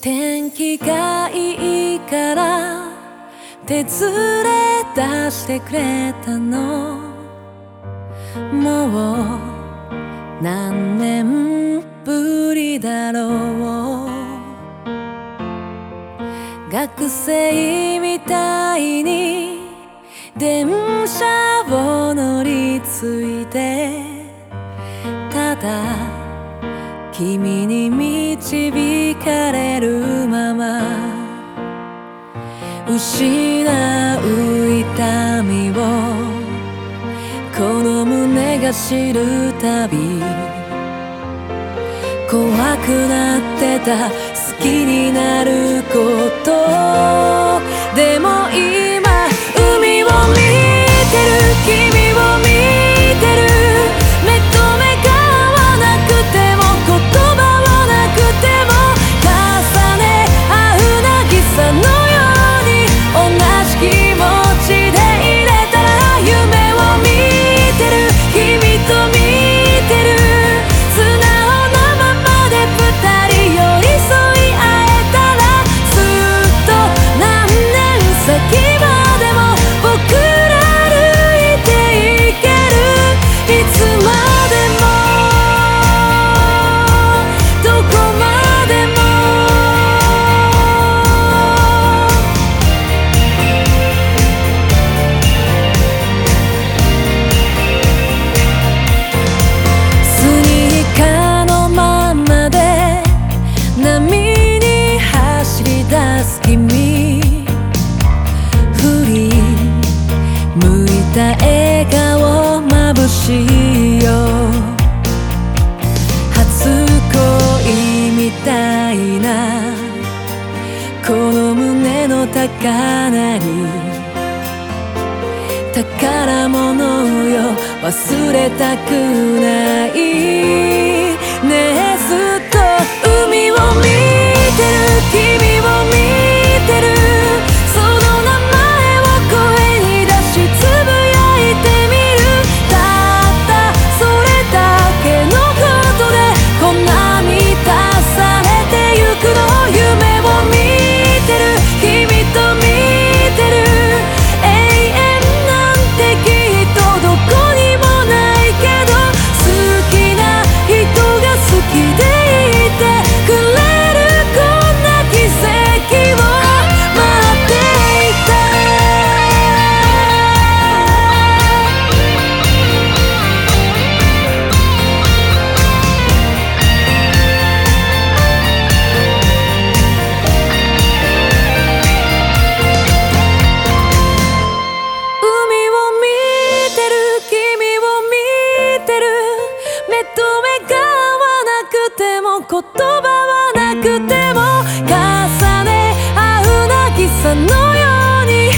天気がいいから手連れ出してくれたの。もう何年ぶりだろう。学生みたいに電車を乗り継いで君に導かれるまま失う痛みをこの胸が知るたび怖くなってた好きになること。でもいいた笑顔まぶしいよ。初恋みたいな。この胸の高鳴り。宝物よ。忘れたくない。 낯선 노연이